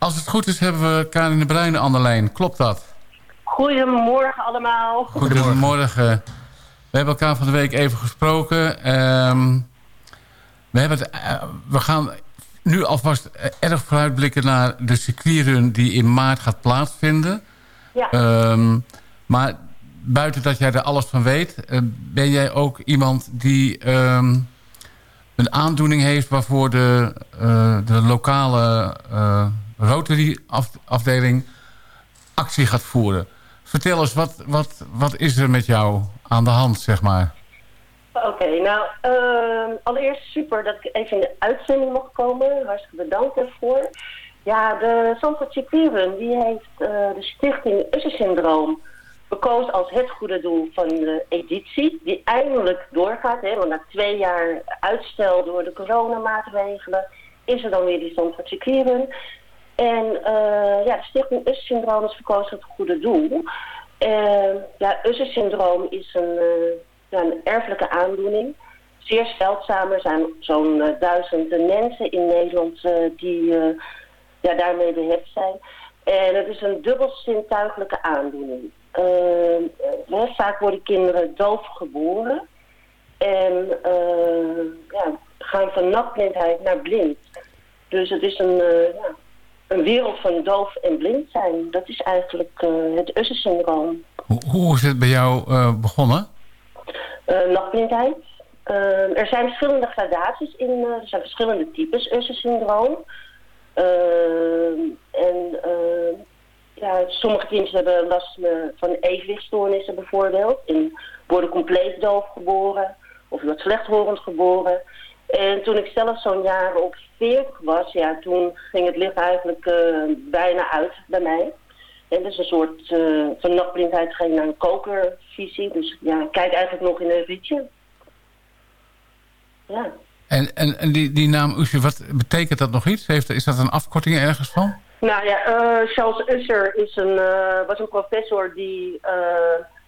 Als het goed is hebben we Karin de Bruyne aan de lijn. Klopt dat? Goedemorgen allemaal. Goedemorgen. We hebben elkaar van de week even gesproken. Ehm, we, hebben het, eh, we gaan nu alvast erg vooruitblikken naar de circuitrun die in maart gaat plaatsvinden. Ja. Ehm, maar buiten dat jij er alles van weet... Eh, ben jij ook iemand die ehm, een aandoening heeft... waarvoor de, uh, de lokale uh, Rotary-afdeling actie gaat voeren. Vertel eens, wat, wat, wat is er met jou aan de hand, zeg maar? Oké, nou, uh, allereerst super dat ik even in de uitzending mocht komen. Hartstikke bedankt daarvoor. Ja, de Zandvoort Circuitrun, die heeft uh, de stichting Usher-syndroom verkozen als het goede doel van de editie. Die eindelijk doorgaat, hè, want na twee jaar uitstel door de coronamaatregelen is er dan weer die Zandvoort. En uh, ja, de stichting Usher-syndroom is verkozen het goede doel. Uh, ja, Usher-syndroom is een, uh, ja, een erfelijke aandoening. Zeer zeldzaam. Er zijn zo'n uh, duizenden mensen in Nederland die ja, daarmee behept zijn. En het is een dubbelzintuigelijke aandoening. vaak worden kinderen doof geboren. En ja, gaan van nachtblindheid naar blind. Dus het is een... ja, een wereld van doof en blind zijn. Dat is eigenlijk uh, het Usher-syndroom. Hoe, hoe, is het bij jou uh, begonnen? Uh, nachtblindheid. er zijn verschillende gradaties in. er zijn verschillende types Usher-syndroom. en ja, sommige kinderen hebben last van evenwichtstoornissen bijvoorbeeld. En worden compleet doof geboren. Of wat slechthorend geboren. En toen ik zelf zo'n jaar op 40 was, ja, toen ging het licht eigenlijk uh, bijna uit bij mij. En dat is een soort uh, van nachtblindheid ging naar een kokervisie. Dus ja, ik kijk eigenlijk nog in een rietje. Ja. En, en, en die, die naam Usher, wat betekent dat nog iets? Heeft, is dat een afkorting ergens van? Nou ja, uh, Charles Usher is een, was een professor die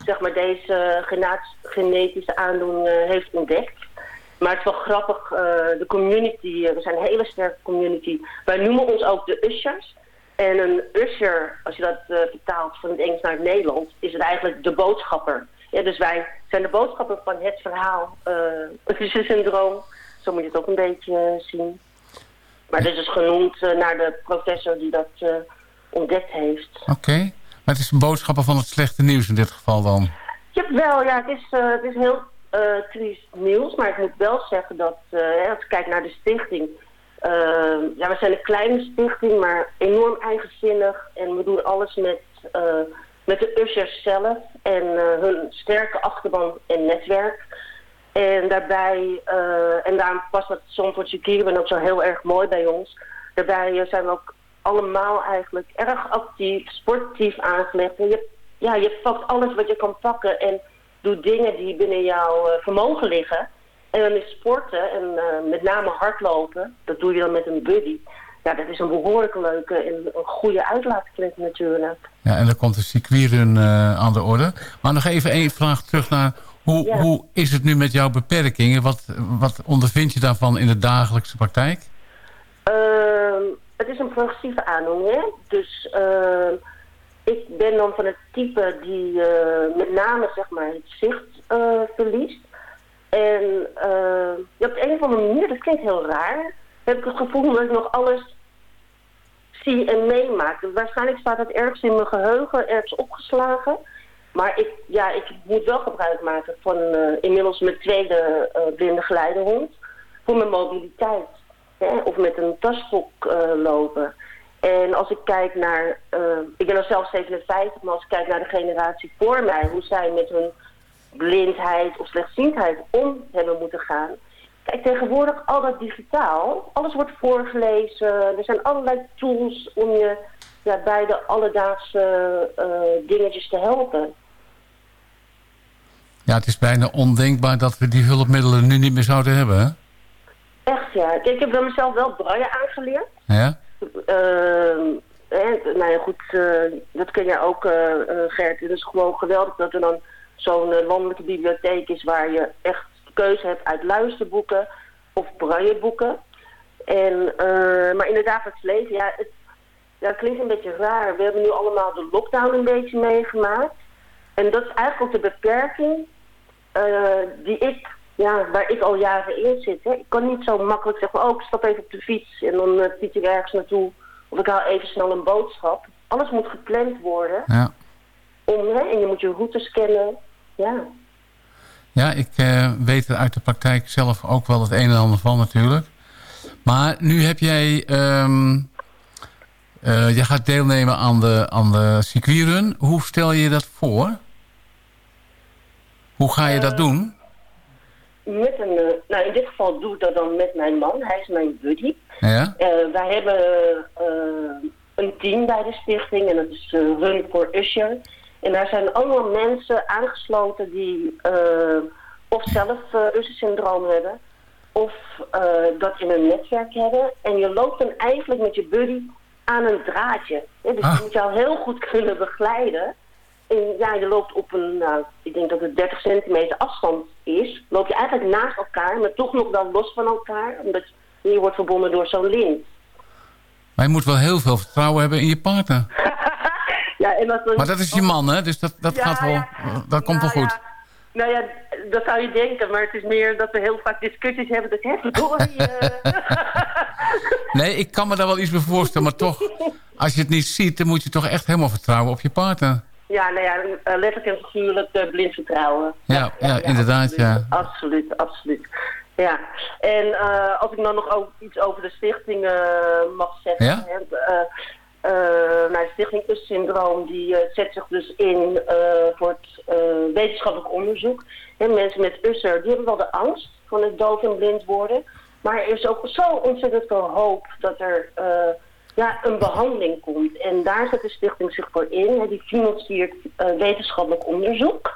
zeg maar deze genetische aandoening heeft ontdekt. Maar het is wel grappig, uh, de community, uh, we zijn een hele sterke community. Wij noemen ons ook de ushers. En een usher, als je dat uh, vertaalt van het Engels naar het Nederlands, is het eigenlijk de boodschapper. Ja, dus wij zijn de boodschapper van het verhaal, het Usher-syndroom. Zo moet je het ook een beetje zien. Maar dit is genoemd naar de professor die dat ontdekt heeft. Oké, okay. maar het is een boodschapper van het slechte nieuws in dit geval dan? Jawel, ja, het is, het is heel uh, triest nieuws. Maar ik moet wel zeggen dat, uh, als ik kijk naar de stichting... Uh, ja, we zijn een kleine stichting, maar enorm eigenzinnig. En we doen alles met, met de ushers zelf en hun sterke achterban en netwerk. En daarbij, en daarom past dat Zandvoortse Kieren ook zo heel erg mooi bij ons. Daarbij zijn we ook allemaal eigenlijk erg actief, sportief aangelegd. En je, ja, je pakt alles wat je kan pakken en doe dingen die binnen jouw uh, vermogen liggen. En dan is sporten en uh, met name hardlopen, dat doe je dan met een buddy. Ja, dat is een behoorlijk leuke en een goede uitlaatklep natuurlijk. Ja, en dan komt de circuitrun uh, aan de orde. Maar nog even één vraag terug naar... Hoe, ja. hoe is het nu met jouw beperkingen? Wat, wat ondervind je daarvan in de dagelijkse praktijk? Uh, het is een progressieve aandoening, hè? Dus... Uh, ik ben dan van het type die uh, met name zeg maar, het zicht uh, verliest. En uh, op de een of andere manier, dat klinkt heel raar, heb ik het gevoel dat ik nog alles zie en meemaak. Waarschijnlijk staat het ergens in mijn geheugen, ergens opgeslagen. Maar ik, ja, ik moet wel gebruik maken van inmiddels mijn tweede blinde geleidehond voor mijn mobiliteit. Hè? Of met een tasschok lopen. En als ik kijk naar, uh, ik ben al zelf 57, maar als ik kijk naar de generatie voor mij, hoe zij met hun blindheid of slechtziendheid om hebben moeten gaan. Kijk, tegenwoordig al dat digitaal, alles wordt voorgelezen, er zijn allerlei tools om je ja, bij de alledaagse uh, dingetjes te helpen. Ja, het is bijna ondenkbaar dat we die hulpmiddelen nu niet meer zouden hebben, hè? Echt, ja. Kijk, ik heb dan mezelf wel braille aangeleerd. Ja? Uh, nou ja, goed, uh, dat ken je ook, uh, Gert. Het is gewoon geweldig dat er dan zo'n landelijke bibliotheek is... waar je echt keuze hebt uit luisterboeken of brailleboeken. En, maar in het leven, ja, het, ja, klinkt een beetje raar. We hebben nu allemaal de lockdown een beetje meegemaakt. En dat is eigenlijk ook de beperking die ik, ja, waar ik al jaren in zit. Hè. Ik kan niet zo makkelijk zeggen, oh, ik stap even op de fiets en dan uh, fiets ik ergens naartoe. Of ik haal even snel een boodschap. Alles moet gepland worden. Ja. Om, hè, en je moet je route scannen. Ja. Ja, ik uh, weet er uit de praktijk zelf ook wel het een en ander van natuurlijk. Maar nu heb jij... Um, uh, je gaat deelnemen aan de, aan de circuitrun. Hoe stel je dat voor? Hoe ga je dat doen? Met een, nou in dit geval doe ik dat dan met mijn man. Hij is mijn buddy. Ja? wij hebben een team bij de stichting en dat is Run for Usher. En daar zijn allemaal mensen aangesloten die uh, of zelf uh, Usher-syndroom hebben... of dat in een netwerk hebben. En je loopt dan eigenlijk met je buddy aan een draadje. Dus ah. je moet jou heel goed kunnen begeleiden. En ja, je loopt op een, nou, ik denk dat het 30 centimeter afstand is. Loop je eigenlijk naast elkaar, maar toch nog dan los van elkaar. Omdat je wordt verbonden door zo'n lint. Maar je moet wel heel veel vertrouwen hebben in je partner. Ja, en dat maar dat is je man, hè? Dus dat, dat gaat wel, dat komt wel goed. Nou ja, dat zou je denken, maar het is meer dat we heel vaak discussies hebben. Dat door Nee, ik kan me daar wel iets bij voorstellen, maar toch, als je het niet ziet, dan moet je toch echt helemaal vertrouwen op je partner. Ja, nou ja, eh, letterlijk en figuurlijk uh, blind vertrouwen. Ja, ja, inderdaad, absoluut, ja. Absoluut, absoluut. Ja, en uh, als ik dan nog ook iets over de stichting mag zeggen. Ja? Uh, nou, Stichting Syndroom die zet zich dus in voor het wetenschappelijk onderzoek. En mensen met Usser, die hebben wel de angst van het dood en blind worden. Maar er is ook zo ontzettend veel hoop dat er ja, een behandeling komt. En daar zet de stichting zich voor in. die financiert wetenschappelijk onderzoek.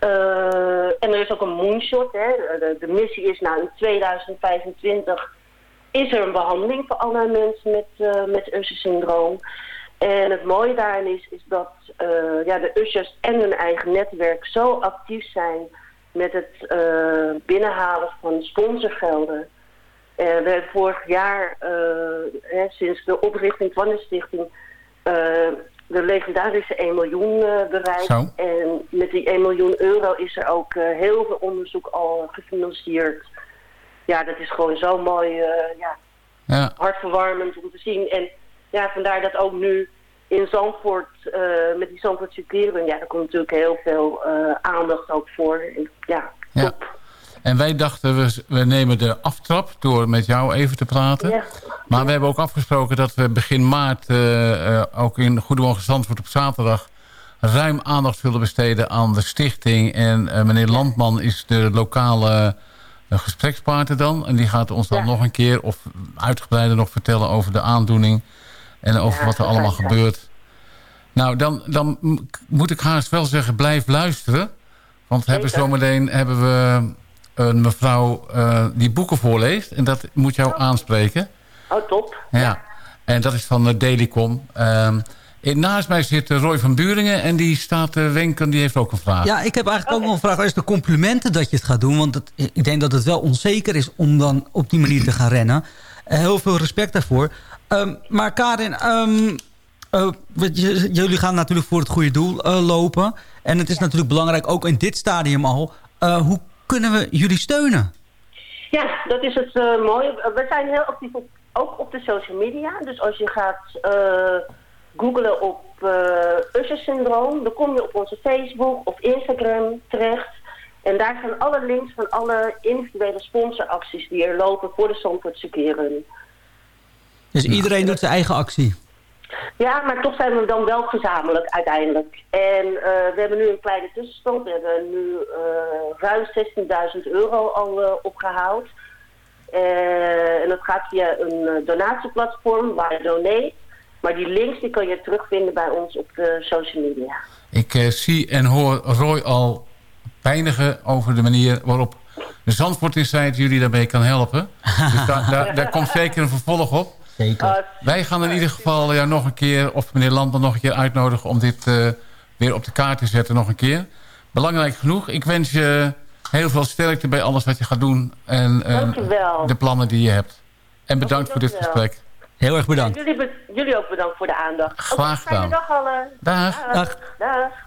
En er is ook een moonshot. Hè. De, de missie is nou in 2025 is er een behandeling voor alle mensen met, uh, met Usher-syndroom. En het mooie daarin is, is dat uh, ja, de Ushers en hun eigen netwerk zo actief zijn met het binnenhalen van sponsorgelden. we hebben vorig jaar, hè, sinds de oprichting van de stichting, de legendarische 1 miljoen bereikt. En met die 1 miljoen euro is er ook heel veel onderzoek al gefinancierd ja, dat is gewoon zo mooi, uh, ja, ja, hartverwarmend om te zien. En ja, vandaar dat ook nu in Zandvoort, uh, met die Zandvoort circuit, ja, daar komt natuurlijk heel veel uh, aandacht ook voor. En, ja, top. Ja. En wij dachten, we, we nemen de aftrap door met jou even te praten. Ja. Maar we hebben ook afgesproken dat we begin maart ook in Goedemorgen Zandvoort op zaterdag ruim aandacht willen besteden aan de stichting. En meneer Landman is de lokale een gesprekspartner dan. En die gaat ons dan nog een keer of uitgebreider nog vertellen over de aandoening. En over wat er allemaal gebeurt. Nou, dan, dan moet ik haast wel zeggen, blijf luisteren. Want hebben zometeen hebben we een mevrouw uh, die boeken voorleest. En dat moet jou oh. aanspreken. Oh, top. Ja. En dat is van uh, Dailycom. Uh, Naast mij zit Roy van Buringen en die staat te wenken, die heeft ook een vraag. Ja, ik heb eigenlijk ook nog een vraag. Is de complimenten dat je het gaat doen? Want het, ik denk dat het wel onzeker is om dan op die manier te gaan rennen. Uh, heel veel respect daarvoor. Um, maar Karin, um, uh, jullie gaan natuurlijk voor het goede doel uh, lopen. En het is natuurlijk belangrijk, ook in dit stadium al. hoe kunnen we jullie steunen? Ja, dat is het mooie. We zijn heel actief op, ook op de social media. Dus als je gaat googelen op uh, Usher-syndroom. Dan kom je op onze Facebook of Instagram terecht. En daar zijn alle links van alle individuele sponsoracties die er lopen voor de Zandvoortse Keren. Dus iedereen doet zijn eigen actie? Ja, maar toch zijn we dan wel gezamenlijk uiteindelijk. En uh, we hebben nu een kleine tussenstand. We hebben nu uh, ruim 16.000 euro al opgehaald. en dat gaat via een donatieplatform, waar Donate. Maar die links die kan je terugvinden bij ons op de social media. Ik uh, zie en hoor Roy al pijnigen over de manier waarop de Zandvoort Insight jullie daarbij kan helpen. Dus daar, daar komt zeker een vervolg op. Zeker. Uh, Wij gaan in ieder geval jou nog een keer, of meneer Landman nog een keer uitnodigen... om dit uh, weer op de kaart te zetten nog een keer. Belangrijk genoeg. Ik wens je heel veel sterkte bij alles wat je gaat doen. En de plannen die je hebt. En bedankt voor dit gesprek. Heel erg bedankt. Jullie, be- jullie ook bedankt voor de aandacht. Graag Oké, fijne gedaan. dag allen. Dag. Dag. Dag.